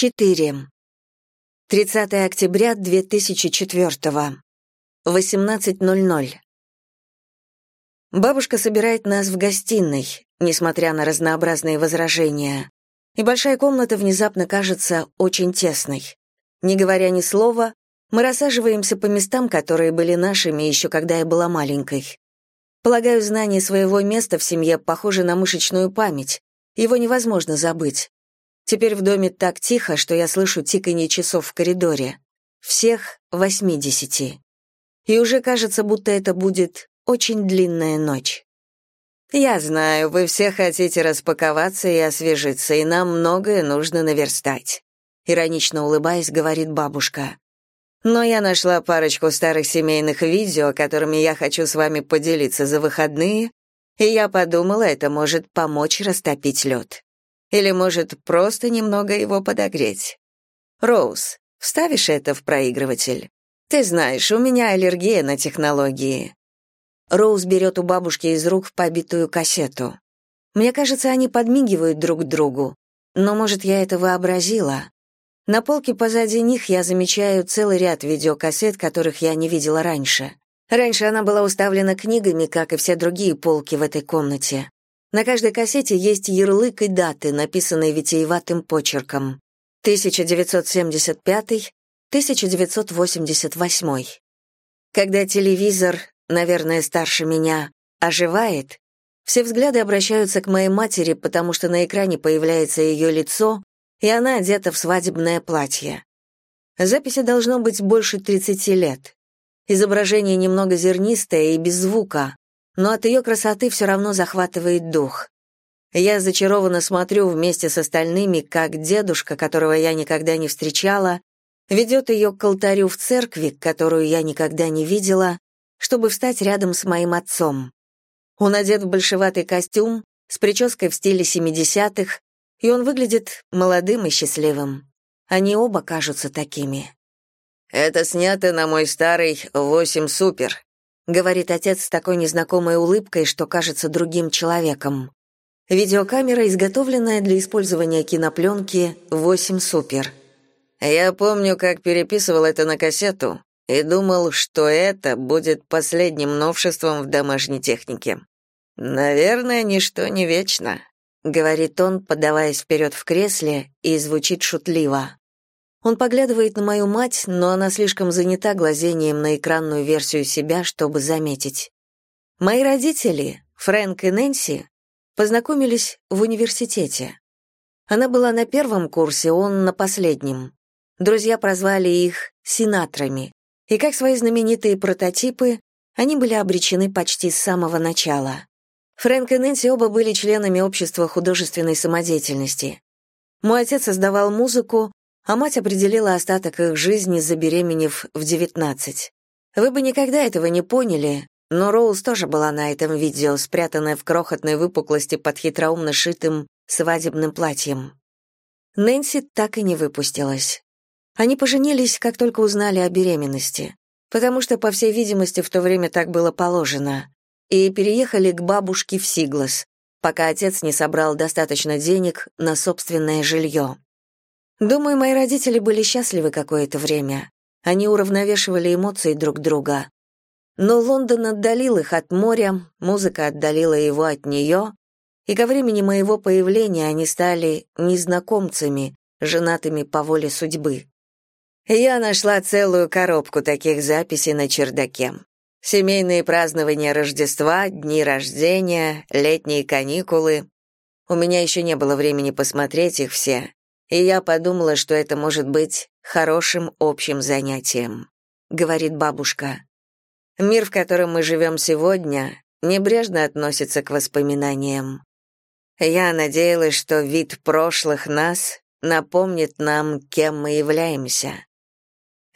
4. 30 октября 2004. 18.00. Бабушка собирает нас в гостиной, несмотря на разнообразные возражения, и большая комната внезапно кажется очень тесной. Не говоря ни слова, мы рассаживаемся по местам, которые были нашими еще когда я была маленькой. Полагаю, знание своего места в семье похоже на мышечную память. Его невозможно забыть. Теперь в доме так тихо, что я слышу тиканье часов в коридоре. Всех восьмидесяти. И уже кажется, будто это будет очень длинная ночь. «Я знаю, вы все хотите распаковаться и освежиться, и нам многое нужно наверстать», иронично улыбаясь, говорит бабушка. «Но я нашла парочку старых семейных видео, которыми я хочу с вами поделиться за выходные, и я подумала, это может помочь растопить лед. Или, может, просто немного его подогреть? Роуз, вставишь это в проигрыватель? Ты знаешь, у меня аллергия на технологии. Роуз берет у бабушки из рук побитую кассету. Мне кажется, они подмигивают друг другу, но, может, я это вообразила. На полке позади них я замечаю целый ряд видеокассет, которых я не видела раньше. Раньше она была уставлена книгами, как и все другие полки в этой комнате. На каждой кассете есть ярлык и даты, написанные витиеватым почерком. 1975-1988. Когда телевизор, наверное, старше меня, оживает, все взгляды обращаются к моей матери, потому что на экране появляется ее лицо, и она одета в свадебное платье. Записи должно быть больше 30 лет. Изображение немного зернистое и без звука, но от ее красоты все равно захватывает дух. Я зачарованно смотрю вместе с остальными, как дедушка, которого я никогда не встречала, ведет ее к алтарю в церкви, которую я никогда не видела, чтобы встать рядом с моим отцом. Он одет в большеватый костюм, с прической в стиле 70-х, и он выглядит молодым и счастливым. Они оба кажутся такими. «Это снято на мой старый 8 Супер», говорит отец с такой незнакомой улыбкой, что кажется другим человеком. Видеокамера, изготовленная для использования кинопленки 8 Супер. Я помню, как переписывал это на кассету и думал, что это будет последним новшеством в домашней технике. Наверное, ничто не вечно, говорит он, подаваясь вперед в кресле, и звучит шутливо. Он поглядывает на мою мать, но она слишком занята глазением на экранную версию себя, чтобы заметить. Мои родители, Фрэнк и Нэнси, познакомились в университете. Она была на первом курсе, он на последнем. Друзья прозвали их «синатрами», и как свои знаменитые прототипы, они были обречены почти с самого начала. Фрэнк и Нэнси оба были членами общества художественной самодеятельности. Мой отец создавал музыку, а мать определила остаток их жизни, забеременев в 19. Вы бы никогда этого не поняли, но Роуз тоже была на этом видео, спрятанная в крохотной выпуклости под хитроумно шитым свадебным платьем. Нэнси так и не выпустилась. Они поженились, как только узнали о беременности, потому что, по всей видимости, в то время так было положено, и переехали к бабушке в Сиглас, пока отец не собрал достаточно денег на собственное жилье. Думаю, мои родители были счастливы какое-то время. Они уравновешивали эмоции друг друга. Но Лондон отдалил их от моря, музыка отдалила его от нее, и ко времени моего появления они стали незнакомцами, женатыми по воле судьбы. Я нашла целую коробку таких записей на чердаке. Семейные празднования Рождества, дни рождения, летние каникулы. У меня еще не было времени посмотреть их все, и я подумала, что это может быть хорошим общим занятием», — говорит бабушка. «Мир, в котором мы живем сегодня, небрежно относится к воспоминаниям. Я надеялась, что вид прошлых нас напомнит нам, кем мы являемся».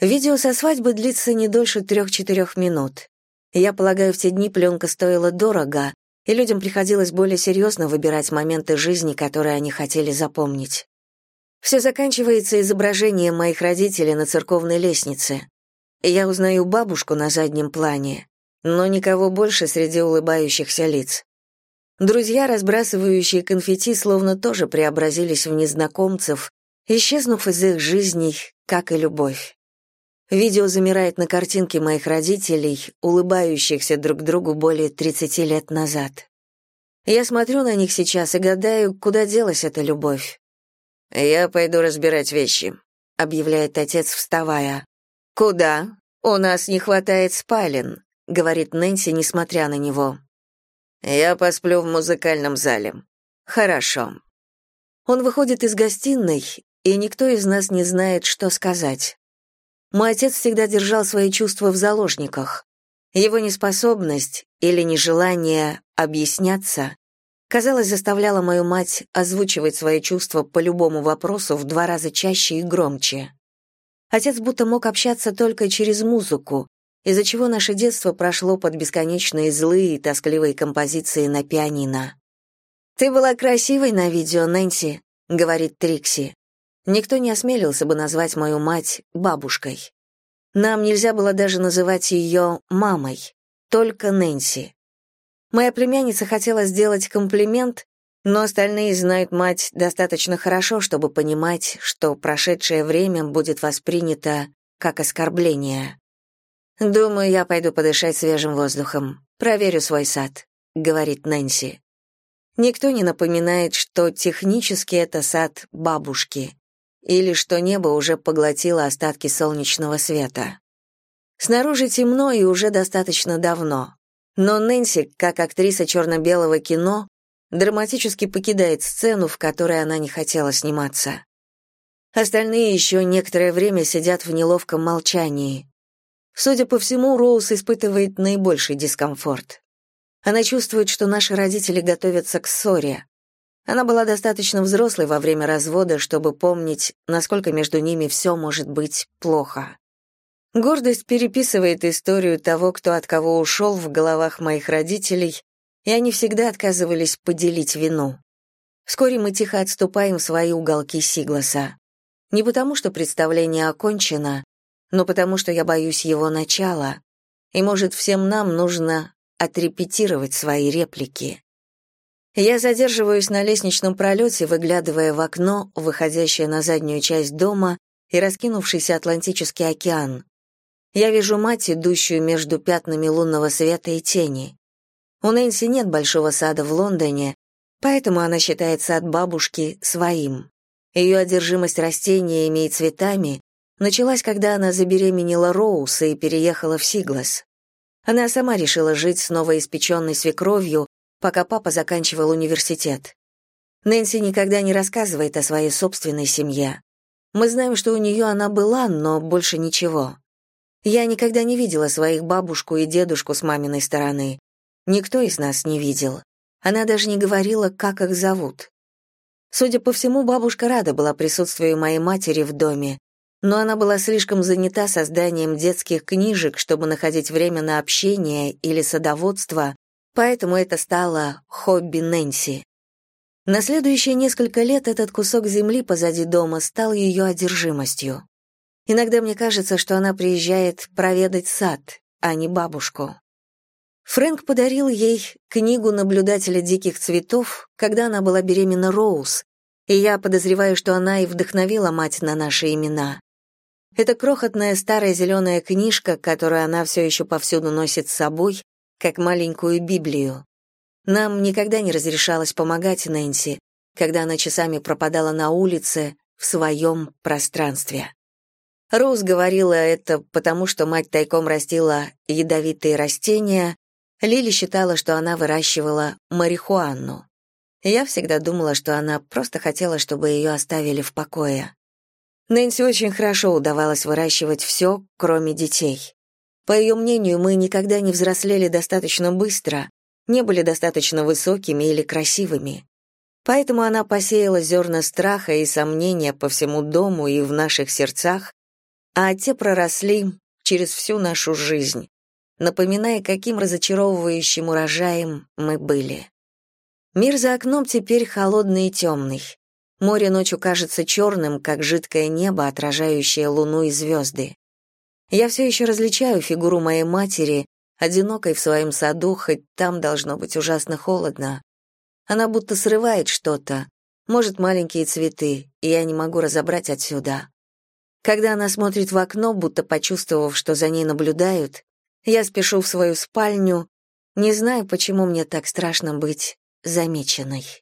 Видео со свадьбы длится не дольше трех-четырех минут. Я полагаю, в те дни пленка стоила дорого, и людям приходилось более серьезно выбирать моменты жизни, которые они хотели запомнить. Все заканчивается изображением моих родителей на церковной лестнице. Я узнаю бабушку на заднем плане, но никого больше среди улыбающихся лиц. Друзья, разбрасывающие конфетти, словно тоже преобразились в незнакомцев, исчезнув из их жизней, как и любовь. Видео замирает на картинке моих родителей, улыбающихся друг другу более 30 лет назад. Я смотрю на них сейчас и гадаю, куда делась эта любовь. «Я пойду разбирать вещи», — объявляет отец, вставая. «Куда? У нас не хватает спален», — говорит Нэнси, несмотря на него. «Я посплю в музыкальном зале». «Хорошо». Он выходит из гостиной, и никто из нас не знает, что сказать. Мой отец всегда держал свои чувства в заложниках. Его неспособность или нежелание объясняться, казалось, заставляла мою мать озвучивать свои чувства по любому вопросу в два раза чаще и громче. Отец будто мог общаться только через музыку, из-за чего наше детство прошло под бесконечные злые и тоскливые композиции на пианино. «Ты была красивой на видео, Нэнси», — говорит Трикси. Никто не осмелился бы назвать мою мать бабушкой. Нам нельзя было даже называть ее мамой, только Нэнси. Моя племянница хотела сделать комплимент, но остальные знают мать достаточно хорошо, чтобы понимать, что прошедшее время будет воспринято как оскорбление. «Думаю, я пойду подышать свежим воздухом. Проверю свой сад», — говорит Нэнси. Никто не напоминает, что технически это сад бабушки или что небо уже поглотило остатки солнечного света. Снаружи темно и уже достаточно давно. Но Нэнси, как актриса черно-белого кино, драматически покидает сцену, в которой она не хотела сниматься. Остальные еще некоторое время сидят в неловком молчании. Судя по всему, Роуз испытывает наибольший дискомфорт. Она чувствует, что наши родители готовятся к ссоре, она была достаточно взрослой во время развода, чтобы помнить, насколько между ними все может быть плохо. Гордость переписывает историю того, кто от кого ушел в головах моих родителей, и они всегда отказывались поделить вину. Вскоре мы тихо отступаем в свои уголки Сигласа. Не потому, что представление окончено, но потому, что я боюсь его начала, и, может, всем нам нужно отрепетировать свои реплики. Я задерживаюсь на лестничном пролете, выглядывая в окно, выходящее на заднюю часть дома, и раскинувшийся Атлантический океан. Я вижу мать, идущую между пятнами лунного света и тени. У Нэнси нет большого сада в Лондоне, поэтому она считает сад бабушки своим. Ее одержимость растениями и цветами началась, когда она забеременела Роуса и переехала в Сиглас. Она сама решила жить с новоиспеченной свекровью, пока папа заканчивал университет. Нэнси никогда не рассказывает о своей собственной семье. Мы знаем, что у нее она была, но больше ничего. Я никогда не видела своих бабушку и дедушку с маминой стороны. Никто из нас не видел. Она даже не говорила, как их зовут. Судя по всему, бабушка рада была присутствию моей матери в доме, но она была слишком занята созданием детских книжек, чтобы находить время на общение или садоводство, Поэтому это стало хобби Нэнси. На следующие несколько лет этот кусок земли позади дома стал ее одержимостью. Иногда мне кажется, что она приезжает проведать сад, а не бабушку. Фрэнк подарил ей книгу наблюдателя диких цветов, когда она была беременна Роуз, и я подозреваю, что она и вдохновила мать на наши имена. Это крохотная старая зеленая книжка, которую она все еще повсюду носит с собой, как маленькую Библию. Нам никогда не разрешалось помогать Нэнси, когда она часами пропадала на улице в своем пространстве. Роуз говорила это потому, что мать тайком растила ядовитые растения, Лили считала, что она выращивала марихуану. Я всегда думала, что она просто хотела, чтобы ее оставили в покое. Нэнси очень хорошо удавалось выращивать все, кроме детей. По ее мнению, мы никогда не взрослели достаточно быстро, не были достаточно высокими или красивыми. Поэтому она посеяла зерна страха и сомнения по всему дому и в наших сердцах, а те проросли через всю нашу жизнь, напоминая, каким разочаровывающим урожаем мы были. Мир за окном теперь холодный и темный. Море ночью кажется черным, как жидкое небо, отражающее луну и звезды. Я все еще различаю фигуру моей матери, одинокой в своем саду, хоть там должно быть ужасно холодно. Она будто срывает что-то, может, маленькие цветы, и я не могу разобрать отсюда. Когда она смотрит в окно, будто почувствовав, что за ней наблюдают, я спешу в свою спальню, не знаю, почему мне так страшно быть замеченной.